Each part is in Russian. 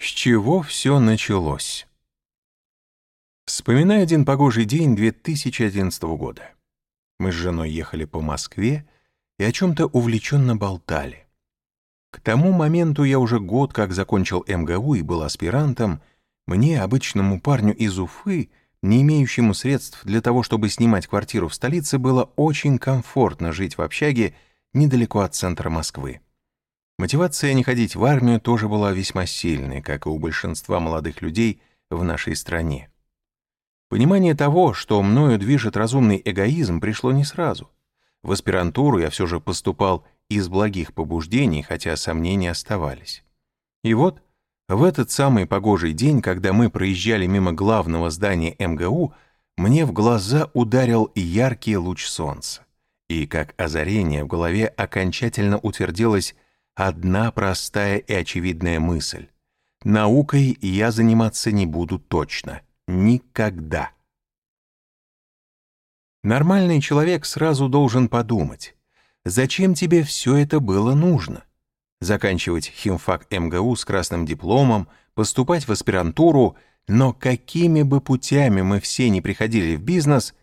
С чего все началось? Вспоминаю один погожий день 2011 года. Мы с женой ехали по Москве и о чем-то увлеченно болтали. К тому моменту я уже год как закончил МГУ и был аспирантом, мне, обычному парню из Уфы, не имеющему средств для того, чтобы снимать квартиру в столице, было очень комфортно жить в общаге недалеко от центра Москвы. Мотивация не ходить в армию тоже была весьма сильной, как и у большинства молодых людей в нашей стране. Понимание того, что мною движет разумный эгоизм, пришло не сразу. В аспирантуру я все же поступал из благих побуждений, хотя сомнения оставались. И вот в этот самый погожий день, когда мы проезжали мимо главного здания МГУ, мне в глаза ударил яркий луч солнца. И как озарение в голове окончательно утвердилось одна простая и очевидная мысль. Наукой я заниматься не буду точно. Никогда. Нормальный человек сразу должен подумать, зачем тебе все это было нужно? Заканчивать химфак МГУ с красным дипломом, поступать в аспирантуру, но какими бы путями мы все не приходили в бизнес,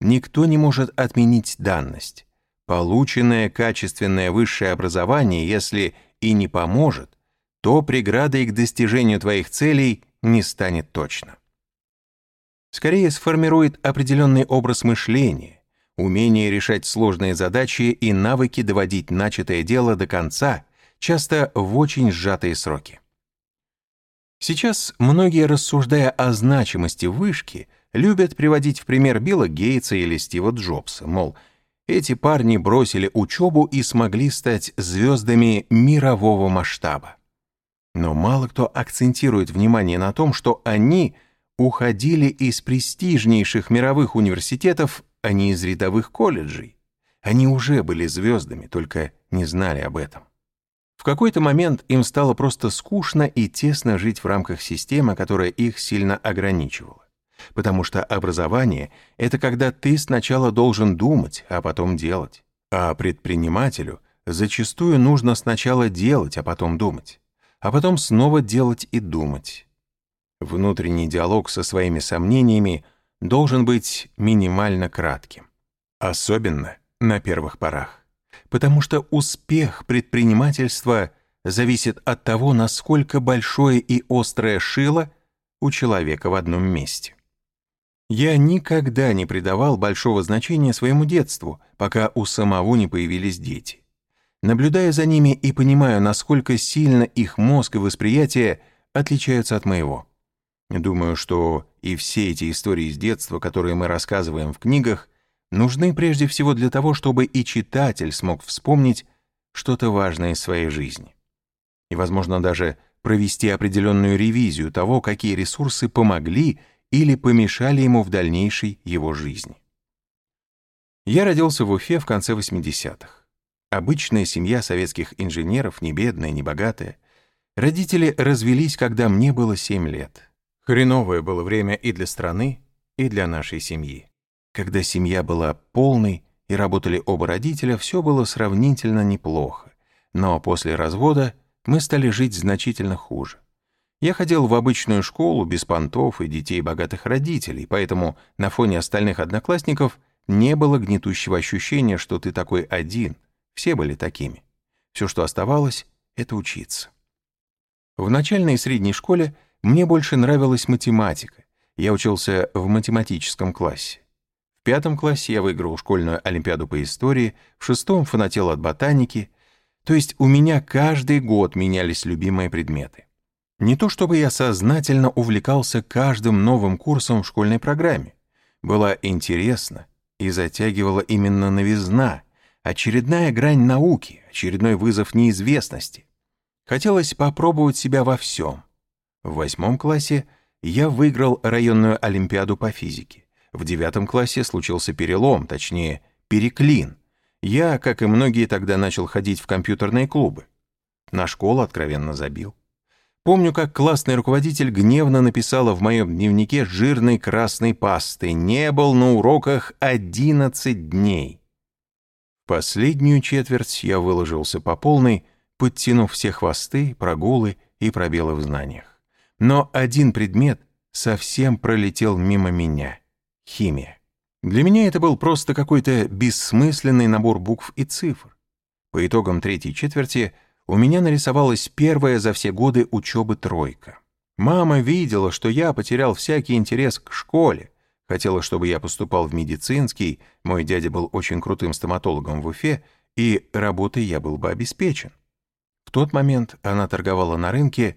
никто не может отменить данность. Полученное качественное высшее образование, если и не поможет, то преградой к достижению твоих целей не станет точно. Скорее сформирует определенный образ мышления, умение решать сложные задачи и навыки доводить начатое дело до конца, часто в очень сжатые сроки. Сейчас многие, рассуждая о значимости вышки, любят приводить в пример Билла Гейтса или Стива Джобса, мол, эти парни бросили учебу и смогли стать звездами мирового масштаба. Но мало кто акцентирует внимание на том, что они уходили из престижнейших мировых университетов, а не из рядовых колледжей. Они уже были звездами, только не знали об этом. В какой-то момент им стало просто скучно и тесно жить в рамках системы, которая их сильно ограничивала потому что образование — это когда ты сначала должен думать, а потом делать. А предпринимателю зачастую нужно сначала делать, а потом думать, а потом снова делать и думать. Внутренний диалог со своими сомнениями должен быть минимально кратким, особенно на первых порах, потому что успех предпринимательства зависит от того, насколько большое и острое шило у человека в одном месте. Я никогда не придавал большого значения своему детству, пока у самого не появились дети. Наблюдая за ними и понимаю, насколько сильно их мозг и восприятие отличаются от моего. Думаю, что и все эти истории из детства, которые мы рассказываем в книгах, нужны прежде всего для того, чтобы и читатель смог вспомнить что-то важное из своей жизни. И, возможно, даже провести определенную ревизию того, какие ресурсы помогли или помешали ему в дальнейшей его жизни. Я родился в Уфе в конце 80-х. Обычная семья советских инженеров, не бедная, не богатая. Родители развелись, когда мне было 7 лет. Хреновое было время и для страны, и для нашей семьи. Когда семья была полной и работали оба родителя, все было сравнительно неплохо. Но после развода мы стали жить значительно хуже. Я ходил в обычную школу без понтов и детей богатых родителей, поэтому на фоне остальных одноклассников не было гнетущего ощущения, что ты такой один. Все были такими. Все, что оставалось, — это учиться. В начальной и средней школе мне больше нравилась математика. Я учился в математическом классе. В пятом классе я выиграл школьную олимпиаду по истории, в шестом фанател от ботаники. То есть у меня каждый год менялись любимые предметы. Не то чтобы я сознательно увлекался каждым новым курсом в школьной программе. Была интересна и затягивала именно новизна, очередная грань науки, очередной вызов неизвестности. Хотелось попробовать себя во всем. В восьмом классе я выиграл районную олимпиаду по физике. В девятом классе случился перелом, точнее, переклин. Я, как и многие, тогда начал ходить в компьютерные клубы. На школу откровенно забил. Помню, как классный руководитель гневно написала в моем дневнике жирной красной пастой «Не был на уроках 11 дней». Последнюю четверть я выложился по полной, подтянув все хвосты, прогулы и пробелы в знаниях. но один предмет совсем пролетел мимо меня — химия. Для меня это был просто какой-то бессмысленный набор букв и цифр. По итогам третьей четверти у меня нарисовалась первая за все годы учебы тройка. Мама видела, что я потерял всякий интерес к школе, хотела, чтобы я поступал в медицинский, мой дядя был очень крутым стоматологом в Уфе, и работой я был бы обеспечен. В тот момент она торговала на рынке,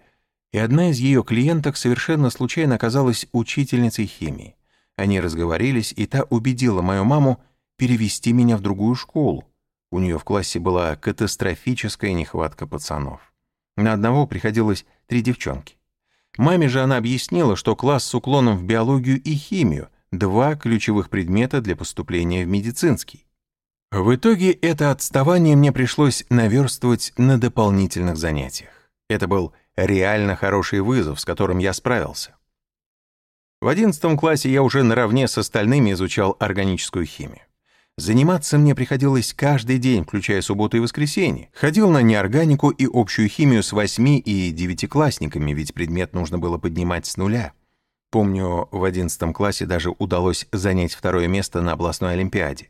и одна из ее клиенток совершенно случайно оказалась учительницей химии. Они разговорились, и та убедила мою маму перевести меня в другую школу. У нее в классе была катастрофическая нехватка пацанов. На одного приходилось три девчонки. Маме же она объяснила, что класс с уклоном в биологию и химию — два ключевых предмета для поступления в медицинский. В итоге это отставание мне пришлось наверстывать на дополнительных занятиях. Это был реально хороший вызов, с которым я справился. В одиннадцатом классе я уже наравне с остальными изучал органическую химию. Заниматься мне приходилось каждый день, включая субботу и воскресенье. Ходил на неорганику и общую химию с восьми и девятиклассниками, ведь предмет нужно было поднимать с нуля. Помню, в одиннадцатом классе даже удалось занять второе место на областной олимпиаде.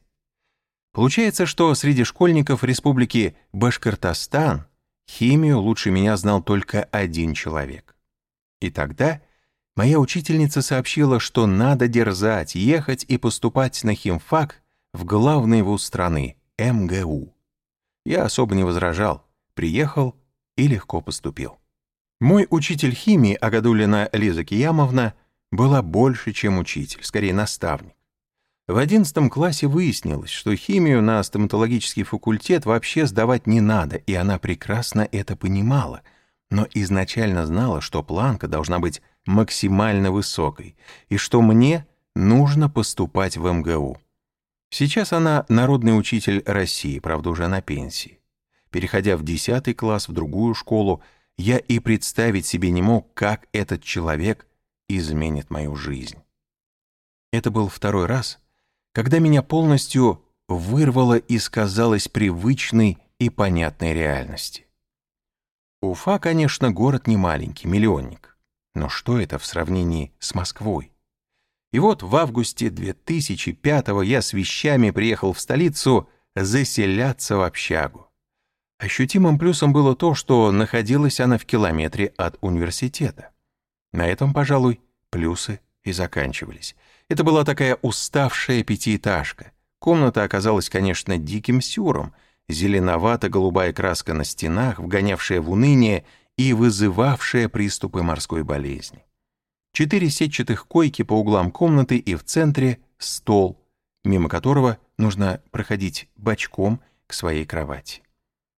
Получается, что среди школьников республики Башкортостан химию лучше меня знал только один человек. И тогда Моя учительница сообщила, что надо дерзать, ехать и поступать на химфак в главный вуз страны — МГУ. Я особо не возражал, приехал и легко поступил. Мой учитель химии, Агадулина Лиза Киямовна, была больше, чем учитель, скорее наставник. В одиннадцатом классе выяснилось, что химию на стоматологический факультет вообще сдавать не надо, и она прекрасно это понимала, но изначально знала, что планка должна быть максимально высокой, и что мне нужно поступать в МГУ. Сейчас она народный учитель России, правда, уже на пенсии. Переходя в 10 класс в другую школу, я и представить себе не мог, как этот человек изменит мою жизнь. Это был второй раз, когда меня полностью вырвало из, казалось, привычной и понятной реальности. Уфа, конечно, город не маленький, миллионник. Но что это в сравнении с Москвой? И вот в августе 2005-го я с вещами приехал в столицу заселяться в общагу. Ощутимым плюсом было то, что находилась она в километре от университета. На этом, пожалуй, плюсы и заканчивались. Это была такая уставшая пятиэтажка. Комната оказалась, конечно, диким сюром. Зеленовато-голубая краска на стенах, вгонявшая в уныние и вызывавшая приступы морской болезни. Четыре сетчатых койки по углам комнаты и в центре стол, мимо которого нужно проходить бочком к своей кровати.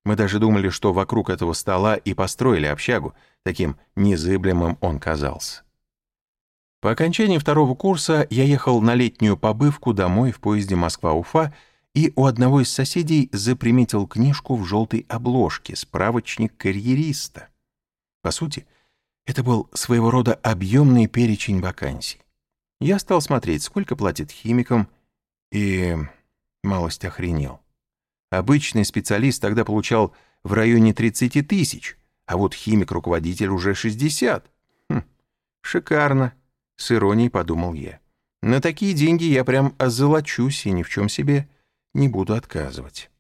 Мы даже думали, что вокруг этого стола и построили общагу, таким незыблемым он казался. По окончании второго курса я ехал на летнюю побывку домой в поезде Москва-Уфа и у одного из соседей заприметил книжку в желтой обложке «Справочник карьериста». По сути, это был своего рода объемный перечень вакансий. Я стал смотреть, сколько платят химикам, и малость охренел. Обычный специалист тогда получал в районе 30 тысяч, а вот химик-руководитель уже 60. Хм, шикарно, с иронией подумал я. На такие деньги я прям озолочусь и ни в чем себе не буду отказывать.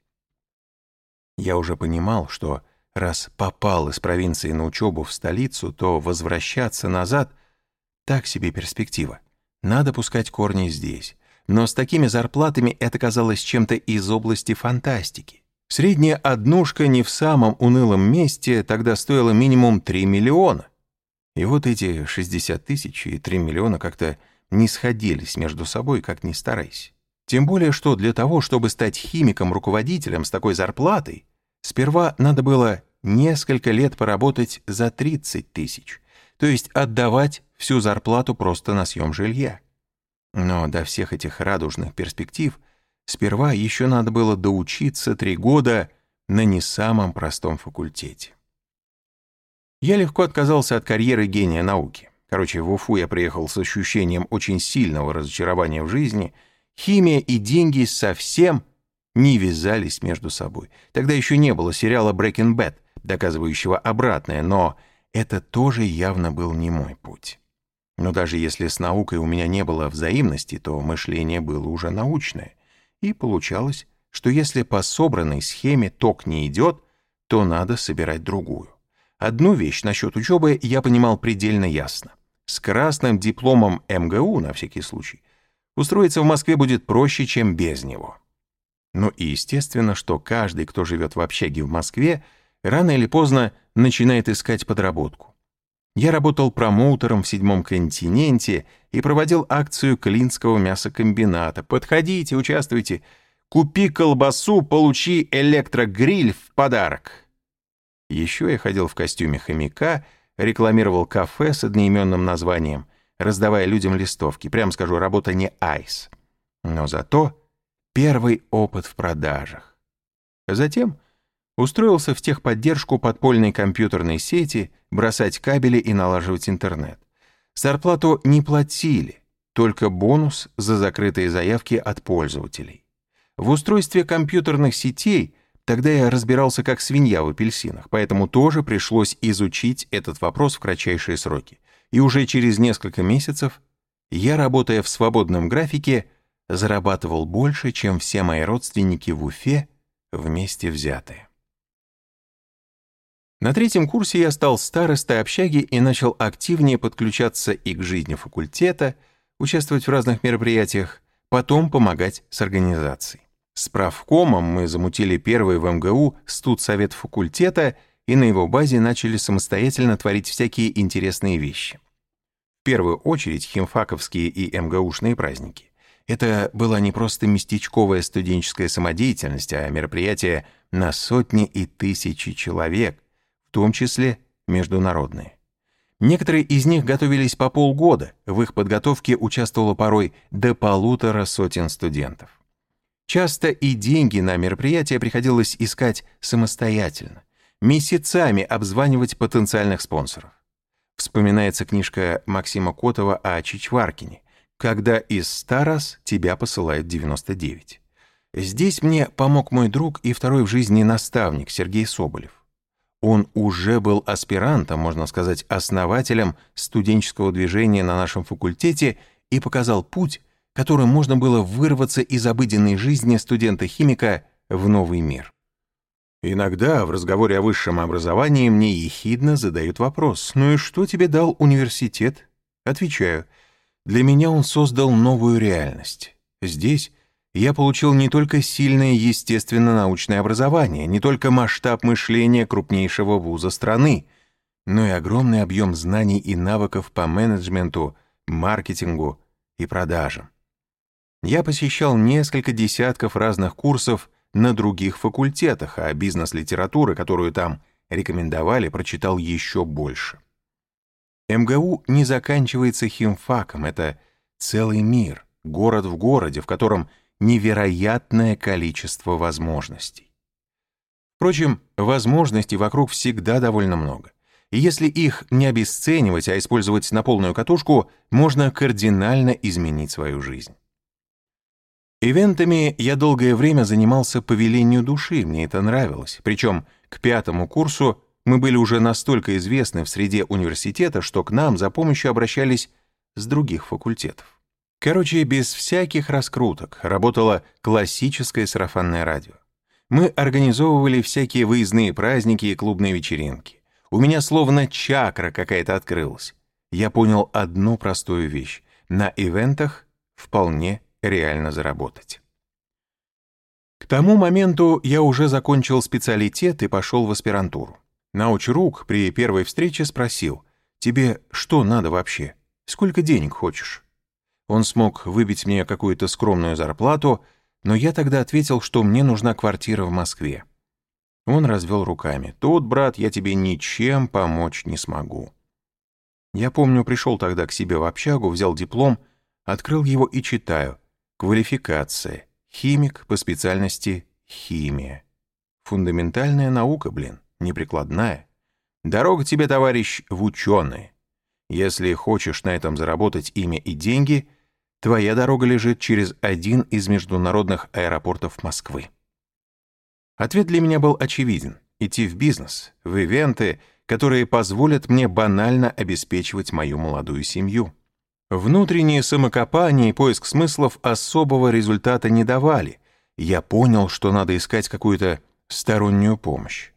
Я уже понимал, что Раз попал из провинции на учебу в столицу, то возвращаться назад — так себе перспектива. Надо пускать корни здесь. Но с такими зарплатами это казалось чем-то из области фантастики. Средняя однушка не в самом унылом месте тогда стоила минимум 3 миллиона. И вот эти 60 тысяч и 3 миллиона как-то не сходились между собой, как ни старайся. Тем более, что для того, чтобы стать химиком-руководителем с такой зарплатой, Сперва надо было несколько лет поработать за 30 тысяч, то есть отдавать всю зарплату просто на съем жилья. Но до всех этих радужных перспектив сперва еще надо было доучиться три года на не самом простом факультете. Я легко отказался от карьеры гения науки. Короче, в Уфу я приехал с ощущением очень сильного разочарования в жизни. Химия и деньги совсем не вязались между собой. Тогда еще не было сериала Breaking Bad, доказывающего обратное, но это тоже явно был не мой путь. Но даже если с наукой у меня не было взаимности, то мышление было уже научное. И получалось, что если по собранной схеме ток не идет, то надо собирать другую. Одну вещь насчет учебы я понимал предельно ясно. С красным дипломом МГУ, на всякий случай, устроиться в Москве будет проще, чем без него. Ну и естественно, что каждый, кто живет в общаге в Москве, рано или поздно начинает искать подработку. Я работал промоутером в седьмом континенте и проводил акцию Клинского мясокомбината. Подходите, участвуйте. Купи колбасу, получи электрогриль в подарок. Еще я ходил в костюме хомяка, рекламировал кафе с одноименным названием, раздавая людям листовки. Прям скажу, работа не айс. Но зато первый опыт в продажах. Затем устроился в техподдержку подпольной компьютерной сети, бросать кабели и налаживать интернет. Зарплату не платили, только бонус за закрытые заявки от пользователей. В устройстве компьютерных сетей тогда я разбирался как свинья в апельсинах, поэтому тоже пришлось изучить этот вопрос в кратчайшие сроки. И уже через несколько месяцев я, работая в свободном графике, зарабатывал больше, чем все мои родственники в Уфе вместе взятые. На третьем курсе я стал старостой общаги и начал активнее подключаться и к жизни факультета, участвовать в разных мероприятиях, потом помогать с организацией. С правкомом мы замутили первый в МГУ студсовет факультета и на его базе начали самостоятельно творить всякие интересные вещи. В первую очередь химфаковские и МГУшные праздники. Это была не просто местечковая студенческая самодеятельность, а мероприятие на сотни и тысячи человек, в том числе международные. Некоторые из них готовились по полгода, в их подготовке участвовало порой до полутора сотен студентов. Часто и деньги на мероприятия приходилось искать самостоятельно, месяцами обзванивать потенциальных спонсоров. Вспоминается книжка Максима Котова о Чичваркине, когда из 100 раз тебя посылают 99. Здесь мне помог мой друг и второй в жизни наставник Сергей Соболев. Он уже был аспирантом, можно сказать, основателем студенческого движения на нашем факультете и показал путь, которым можно было вырваться из обыденной жизни студента-химика в новый мир. Иногда в разговоре о высшем образовании мне ехидно задают вопрос «Ну и что тебе дал университет?» Отвечаю «Для меня он создал новую реальность. Здесь я получил не только сильное естественно-научное образование, не только масштаб мышления крупнейшего вуза страны, но и огромный объем знаний и навыков по менеджменту, маркетингу и продажам. Я посещал несколько десятков разных курсов на других факультетах, а бизнес-литературы, которую там рекомендовали, прочитал еще больше. МГУ не заканчивается химфаком, это целый мир, город в городе, в котором невероятное количество возможностей. Впрочем, возможностей вокруг всегда довольно много. И если их не обесценивать, а использовать на полную катушку, можно кардинально изменить свою жизнь. Ивентами я долгое время занимался по велению души, мне это нравилось. Причем к пятому курсу мы были уже настолько известны в среде университета, что к нам за помощью обращались с других факультетов. Короче, без всяких раскруток работало классическое сарафанное радио. Мы организовывали всякие выездные праздники и клубные вечеринки. У меня словно чакра какая-то открылась. Я понял одну простую вещь. На ивентах вполне реально заработать. К тому моменту я уже закончил специалитет и пошел в аспирантуру. Научрук при первой встрече спросил, «Тебе что надо вообще? Сколько денег хочешь?» Он смог выбить мне какую-то скромную зарплату, но я тогда ответил, что мне нужна квартира в Москве. Он развел руками. «Тут, брат, я тебе ничем помочь не смогу». Я помню, пришел тогда к себе в общагу, взял диплом, открыл его и читаю. Квалификация. Химик по специальности химия. Фундаментальная наука, блин, неприкладная. Дорога тебе, товарищ, в ученые. Если хочешь на этом заработать имя и деньги — Твоя дорога лежит через один из международных аэропортов Москвы. Ответ для меня был очевиден. Идти в бизнес, в ивенты, которые позволят мне банально обеспечивать мою молодую семью. Внутренние самокопания и поиск смыслов особого результата не давали. Я понял, что надо искать какую-то стороннюю помощь.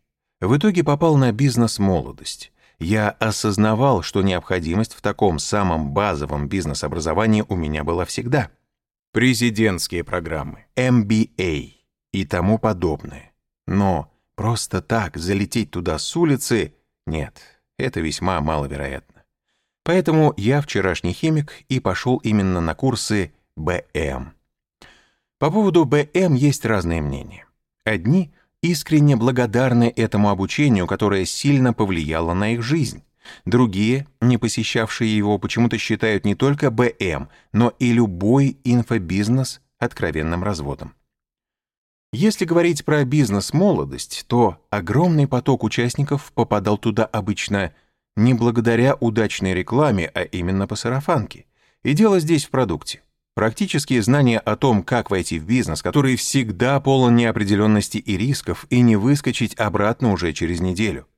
В итоге попал на бизнес «Молодость». Я осознавал, что необходимость в таком самом базовом бизнес-образовании у меня была всегда. Президентские программы, MBA и тому подобное. Но просто так залететь туда с улицы — нет, это весьма маловероятно. Поэтому я вчерашний химик и пошел именно на курсы БМ. По поводу БМ есть разные мнения. Одни искренне благодарны этому обучению, которое сильно повлияло на их жизнь. Другие, не посещавшие его, почему-то считают не только БМ, но и любой инфобизнес откровенным разводом. Если говорить про бизнес-молодость, то огромный поток участников попадал туда обычно не благодаря удачной рекламе, а именно по сарафанке. И дело здесь в продукте. Практические знания о том, как войти в бизнес, который всегда полон неопределенности и рисков, и не выскочить обратно уже через неделю.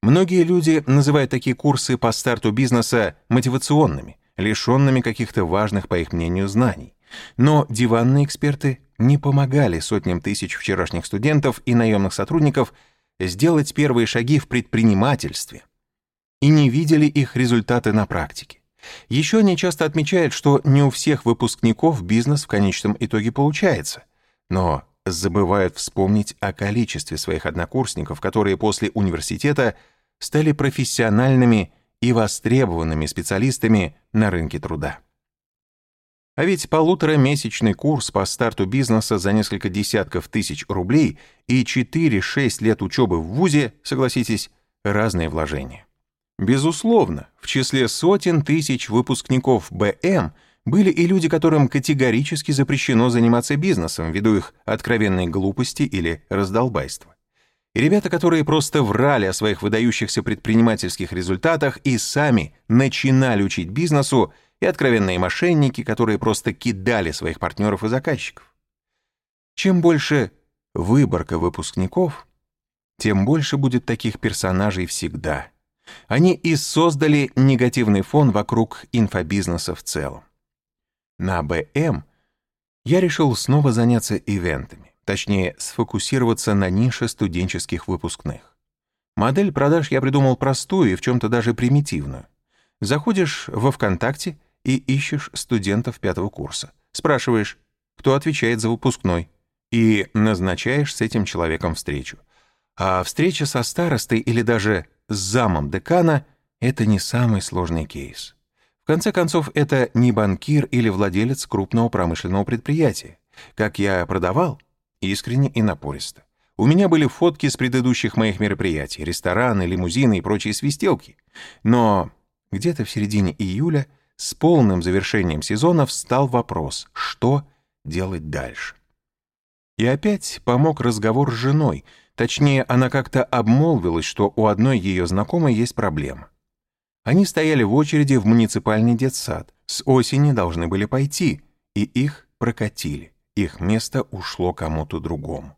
Многие люди называют такие курсы по старту бизнеса мотивационными, лишенными каких-то важных, по их мнению, знаний. Но диванные эксперты не помогали сотням тысяч вчерашних студентов и наемных сотрудников сделать первые шаги в предпринимательстве, и не видели их результаты на практике. Еще они часто отмечают, что не у всех выпускников бизнес в конечном итоге получается, но забывают вспомнить о количестве своих однокурсников, которые после университета стали профессиональными и востребованными специалистами на рынке труда. А ведь полуторамесячный курс по старту бизнеса за несколько десятков тысяч рублей и 4-6 лет учебы в ВУЗе, согласитесь, разные вложения. Безусловно, в числе сотен тысяч выпускников БМ были и люди, которым категорически запрещено заниматься бизнесом ввиду их откровенной глупости или раздолбайства. И ребята, которые просто врали о своих выдающихся предпринимательских результатах и сами начинали учить бизнесу, и откровенные мошенники, которые просто кидали своих партнеров и заказчиков. Чем больше выборка выпускников, тем больше будет таких персонажей всегда — они и создали негативный фон вокруг инфобизнеса в целом. На БМ я решил снова заняться ивентами, точнее, сфокусироваться на нише студенческих выпускных. Модель продаж я придумал простую и в чем-то даже примитивную. Заходишь во ВКонтакте и ищешь студентов пятого курса. Спрашиваешь, кто отвечает за выпускной, и назначаешь с этим человеком встречу. А встреча со старостой или даже с замом декана — это не самый сложный кейс. В конце концов, это не банкир или владелец крупного промышленного предприятия. Как я продавал? Искренне и напористо. У меня были фотки с предыдущих моих мероприятий, рестораны, лимузины и прочие свистелки. Но где-то в середине июля с полным завершением сезона встал вопрос, что делать дальше. И опять помог разговор с женой — Точнее, она как-то обмолвилась, что у одной ее знакомой есть проблема. Они стояли в очереди в муниципальный детсад. С осени должны были пойти, и их прокатили. Их место ушло кому-то другому.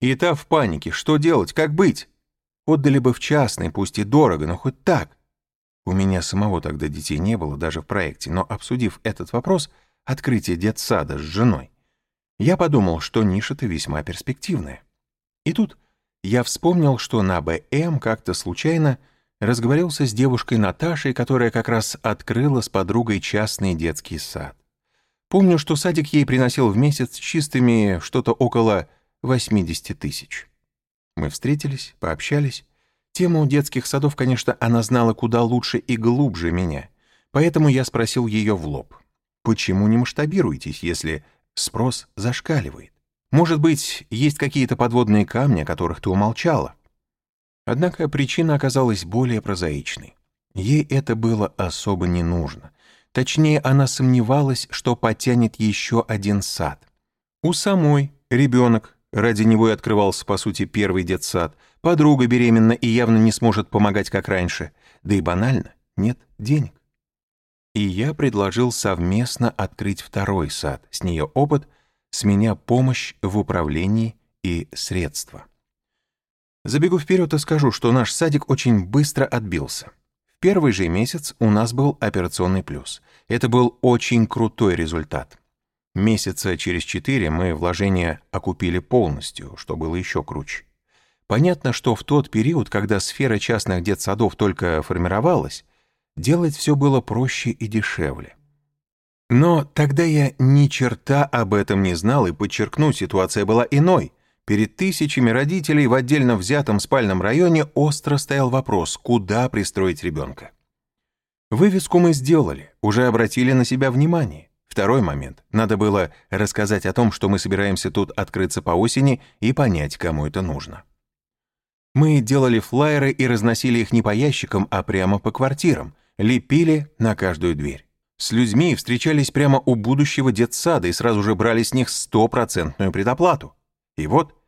И та в панике. Что делать? Как быть? Отдали бы в частный, пусть и дорого, но хоть так. У меня самого тогда детей не было, даже в проекте, но обсудив этот вопрос, открытие детсада с женой, я подумал, что ниша-то весьма перспективная. И тут я вспомнил, что на БМ как-то случайно разговорился с девушкой Наташей, которая как раз открыла с подругой частный детский сад. Помню, что садик ей приносил в месяц чистыми что-то около 80 тысяч. Мы встретились, пообщались. Тему детских садов, конечно, она знала куда лучше и глубже меня, поэтому я спросил ее в лоб. Почему не масштабируетесь, если спрос зашкаливает? Может быть, есть какие-то подводные камни, о которых ты умолчала. Однако причина оказалась более прозаичной. Ей это было особо не нужно. Точнее, она сомневалась, что потянет еще один сад. У самой ребенок, ради него и открывался, по сути, первый детсад, подруга беременна и явно не сможет помогать, как раньше, да и банально, нет денег. И я предложил совместно открыть второй сад, с нее опыт — с меня помощь в управлении и средства. Забегу вперед и скажу, что наш садик очень быстро отбился. В первый же месяц у нас был операционный плюс. Это был очень крутой результат. Месяца через четыре мы вложения окупили полностью, что было еще круче. Понятно, что в тот период, когда сфера частных детсадов только формировалась, делать все было проще и дешевле. Но тогда я ни черта об этом не знал, и, подчеркну, ситуация была иной. Перед тысячами родителей в отдельно взятом спальном районе остро стоял вопрос, куда пристроить ребенка. Вывеску мы сделали, уже обратили на себя внимание. Второй момент. Надо было рассказать о том, что мы собираемся тут открыться по осени и понять, кому это нужно. Мы делали флаеры и разносили их не по ящикам, а прямо по квартирам, лепили на каждую дверь. С людьми встречались прямо у будущего детсада и сразу же брали с них стопроцентную предоплату. И вот,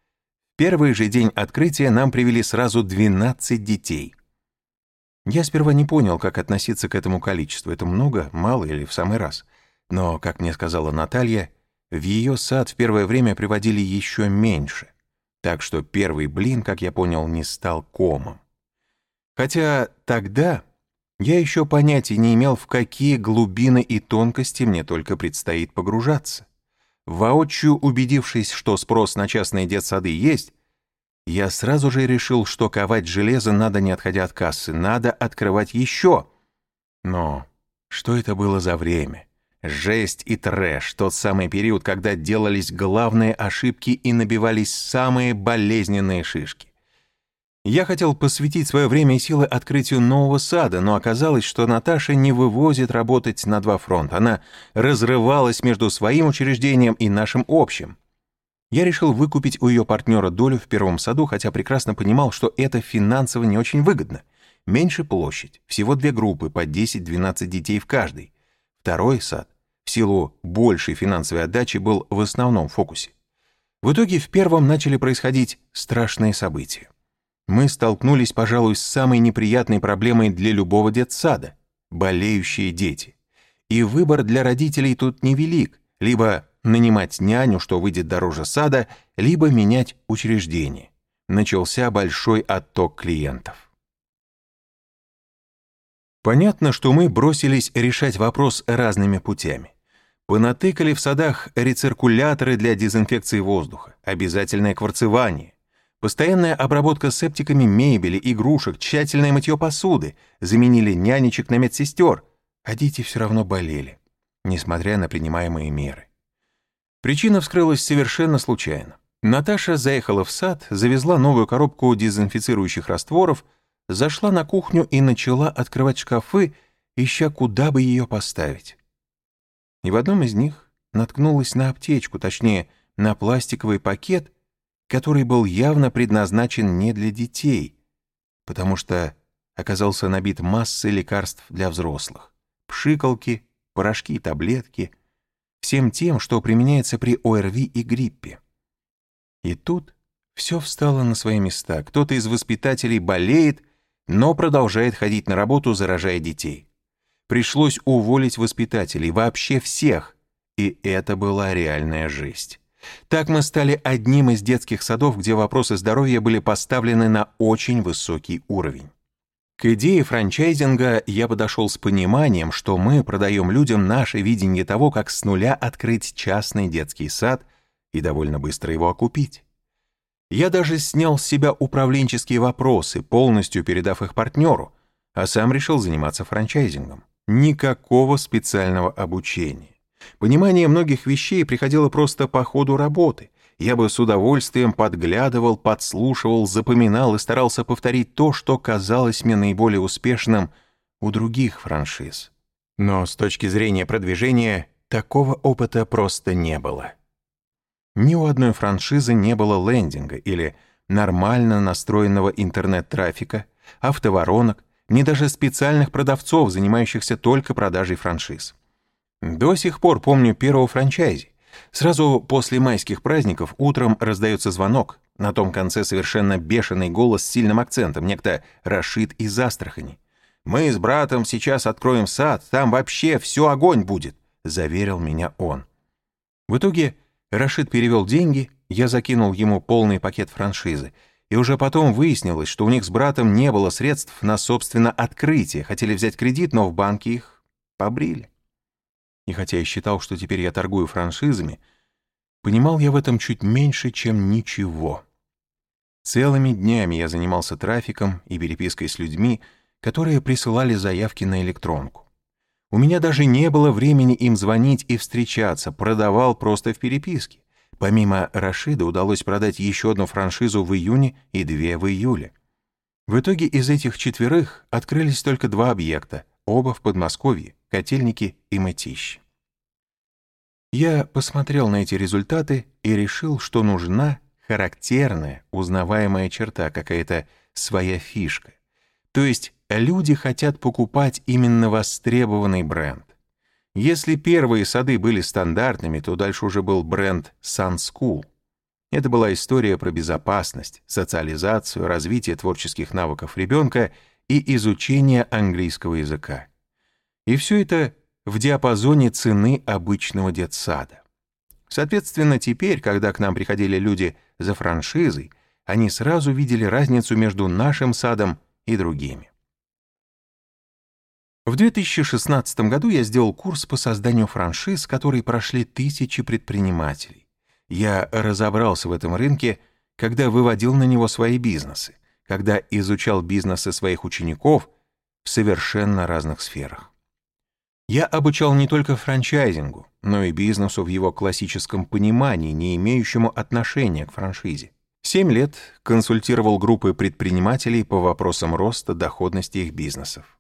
первый же день открытия нам привели сразу 12 детей. Я сперва не понял, как относиться к этому количеству. Это много, мало или в самый раз. Но, как мне сказала Наталья, в ее сад в первое время приводили еще меньше. Так что первый блин, как я понял, не стал комом. Хотя тогда я еще понятия не имел, в какие глубины и тонкости мне только предстоит погружаться. Воочию убедившись, что спрос на частные детсады есть, я сразу же решил, что ковать железо надо не отходя от кассы, надо открывать еще. Но что это было за время? Жесть и трэш, тот самый период, когда делались главные ошибки и набивались самые болезненные шишки. Я хотел посвятить свое время и силы открытию нового сада, но оказалось, что Наташа не вывозит работать на два фронта. Она разрывалась между своим учреждением и нашим общим. Я решил выкупить у ее партнера долю в первом саду, хотя прекрасно понимал, что это финансово не очень выгодно. Меньше площадь, всего две группы по 10-12 детей в каждой. Второй сад в силу большей финансовой отдачи был в основном фокусе. В итоге в первом начали происходить страшные события. Мы столкнулись, пожалуй, с самой неприятной проблемой для любого детсада — болеющие дети. И выбор для родителей тут невелик, либо нанимать няню, что выйдет дороже сада, либо менять учреждение. Начался большой отток клиентов. Понятно, что мы бросились решать вопрос разными путями. Понатыкали в садах рециркуляторы для дезинфекции воздуха, обязательное кварцевание, постоянная обработка септиками мебели, игрушек, тщательное мытье посуды, заменили нянечек на медсестер, а дети все равно болели, несмотря на принимаемые меры. Причина вскрылась совершенно случайно. Наташа заехала в сад, завезла новую коробку дезинфицирующих растворов, зашла на кухню и начала открывать шкафы, ища, куда бы ее поставить и в одном из них наткнулась на аптечку, точнее, на пластиковый пакет, который был явно предназначен не для детей, потому что оказался набит массой лекарств для взрослых. Пшикалки, порошки, таблетки, всем тем, что применяется при ОРВИ и гриппе. И тут все встало на свои места. Кто-то из воспитателей болеет, но продолжает ходить на работу, заражая детей. Пришлось уволить воспитателей, вообще всех. И это была реальная жесть. Так мы стали одним из детских садов, где вопросы здоровья были поставлены на очень высокий уровень. К идее франчайзинга я подошел с пониманием, что мы продаем людям наше видение того, как с нуля открыть частный детский сад и довольно быстро его окупить. Я даже снял с себя управленческие вопросы, полностью передав их партнеру, а сам решил заниматься франчайзингом никакого специального обучения. Понимание многих вещей приходило просто по ходу работы. Я бы с удовольствием подглядывал, подслушивал, запоминал и старался повторить то, что казалось мне наиболее успешным у других франшиз. Но с точки зрения продвижения такого опыта просто не было. Ни у одной франшизы не было лендинга или нормально настроенного интернет-трафика, автоворонок, ни даже специальных продавцов, занимающихся только продажей франшиз. До сих пор помню первого франчайзи. Сразу после майских праздников утром раздается звонок. На том конце совершенно бешеный голос с сильным акцентом, некто Рашид из Астрахани. «Мы с братом сейчас откроем сад, там вообще все огонь будет», — заверил меня он. В итоге Рашид перевел деньги, я закинул ему полный пакет франшизы, и уже потом выяснилось, что у них с братом не было средств на собственно открытие, хотели взять кредит, но в банке их побрили. И хотя я считал, что теперь я торгую франшизами, понимал я в этом чуть меньше, чем ничего. Целыми днями я занимался трафиком и перепиской с людьми, которые присылали заявки на электронку. У меня даже не было времени им звонить и встречаться, продавал просто в переписке. Помимо Рашида удалось продать еще одну франшизу в июне и две в июле. В итоге из этих четверых открылись только два объекта, оба в Подмосковье, Котельники и Мытищи. Я посмотрел на эти результаты и решил, что нужна характерная, узнаваемая черта, какая-то своя фишка. То есть люди хотят покупать именно востребованный бренд. Если первые сады были стандартными, то дальше уже был бренд Sun School. Это была история про безопасность, социализацию, развитие творческих навыков ребенка и изучение английского языка. И все это в диапазоне цены обычного детсада. Соответственно, теперь, когда к нам приходили люди за франшизой, они сразу видели разницу между нашим садом и другими. В 2016 году я сделал курс по созданию франшиз, который прошли тысячи предпринимателей. Я разобрался в этом рынке, когда выводил на него свои бизнесы, когда изучал бизнесы своих учеников в совершенно разных сферах. Я обучал не только франчайзингу, но и бизнесу в его классическом понимании, не имеющему отношения к франшизе. Семь лет консультировал группы предпринимателей по вопросам роста доходности их бизнесов.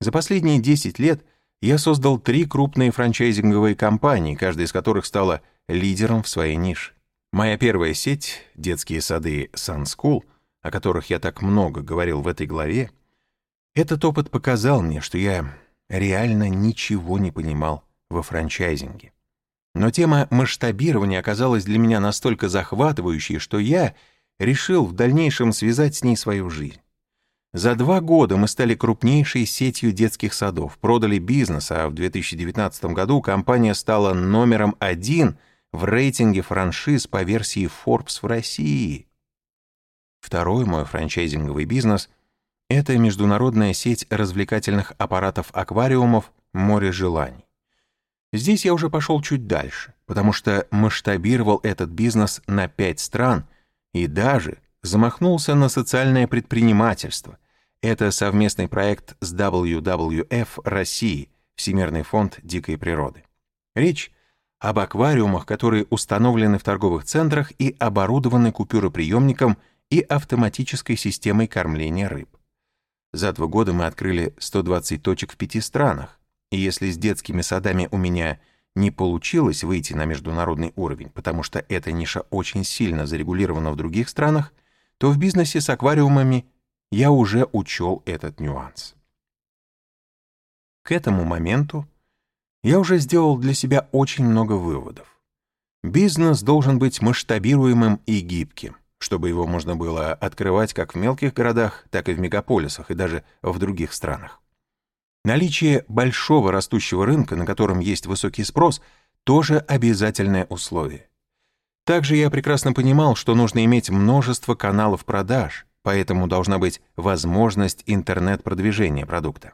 За последние 10 лет я создал три крупные франчайзинговые компании, каждая из которых стала лидером в своей нише. Моя первая сеть, детские сады Sun School, о которых я так много говорил в этой главе, этот опыт показал мне, что я реально ничего не понимал во франчайзинге. Но тема масштабирования оказалась для меня настолько захватывающей, что я решил в дальнейшем связать с ней свою жизнь. За два года мы стали крупнейшей сетью детских садов, продали бизнес, а в 2019 году компания стала номером один в рейтинге франшиз по версии Forbes в России. Второй мой франчайзинговый бизнес — это международная сеть развлекательных аппаратов-аквариумов «Море желаний». Здесь я уже пошел чуть дальше, потому что масштабировал этот бизнес на пять стран и даже замахнулся на социальное предпринимательство. Это совместный проект с WWF России, Всемирный фонд дикой природы. Речь об аквариумах, которые установлены в торговых центрах и оборудованы купюроприемником и автоматической системой кормления рыб. За два года мы открыли 120 точек в пяти странах, и если с детскими садами у меня не получилось выйти на международный уровень, потому что эта ниша очень сильно зарегулирована в других странах, то в бизнесе с аквариумами я уже учел этот нюанс. К этому моменту я уже сделал для себя очень много выводов. Бизнес должен быть масштабируемым и гибким чтобы его можно было открывать как в мелких городах, так и в мегаполисах и даже в других странах. Наличие большого растущего рынка, на котором есть высокий спрос, тоже обязательное условие. Также я прекрасно понимал, что нужно иметь множество каналов продаж, поэтому должна быть возможность интернет-продвижения продукта.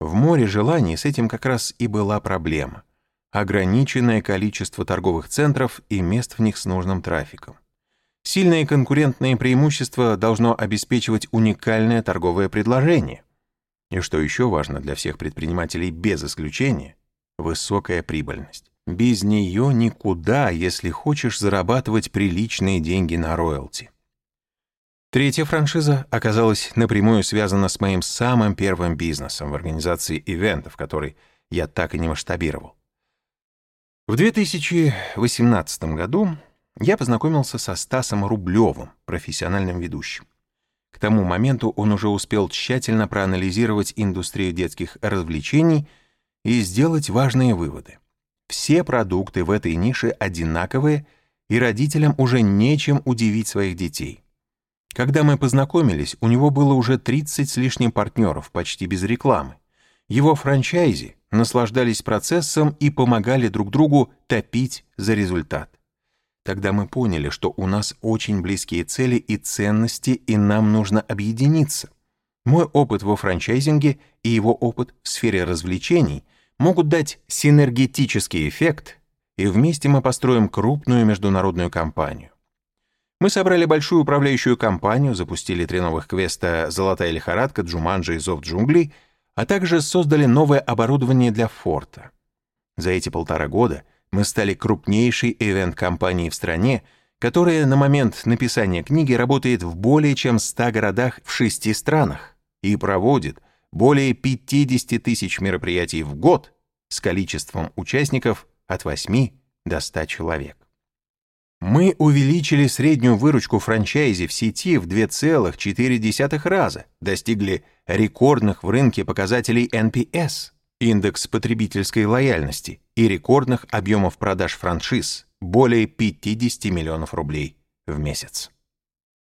В море желаний с этим как раз и была проблема. Ограниченное количество торговых центров и мест в них с нужным трафиком. Сильное конкурентное преимущество должно обеспечивать уникальное торговое предложение. И что еще важно для всех предпринимателей без исключения – высокая прибыльность. Без нее никуда, если хочешь зарабатывать приличные деньги на роялти. Третья франшиза оказалась напрямую связана с моим самым первым бизнесом в организации ивентов, который я так и не масштабировал. В 2018 году я познакомился со Стасом Рублевым, профессиональным ведущим. К тому моменту он уже успел тщательно проанализировать индустрию детских развлечений и сделать важные выводы. Все продукты в этой нише одинаковые, и родителям уже нечем удивить своих детей. Когда мы познакомились, у него было уже 30 с лишним партнеров, почти без рекламы. Его франчайзи наслаждались процессом и помогали друг другу топить за результат. Тогда мы поняли, что у нас очень близкие цели и ценности, и нам нужно объединиться. Мой опыт во франчайзинге и его опыт в сфере развлечений могут дать синергетический эффект, и вместе мы построим крупную международную компанию. Мы собрали большую управляющую компанию, запустили три новых квеста «Золотая лихорадка», «Джуманджи» и «Зов джунглей», а также создали новое оборудование для форта. За эти полтора года мы стали крупнейшей ивент-компанией в стране, которая на момент написания книги работает в более чем 100 городах в шести странах и проводит более 50 тысяч мероприятий в год с количеством участников от 8 до 100 человек. Мы увеличили среднюю выручку франчайзи в сети в 2,4 раза, достигли рекордных в рынке показателей NPS, индекс потребительской лояльности и рекордных объемов продаж франшиз более 50 миллионов рублей в месяц.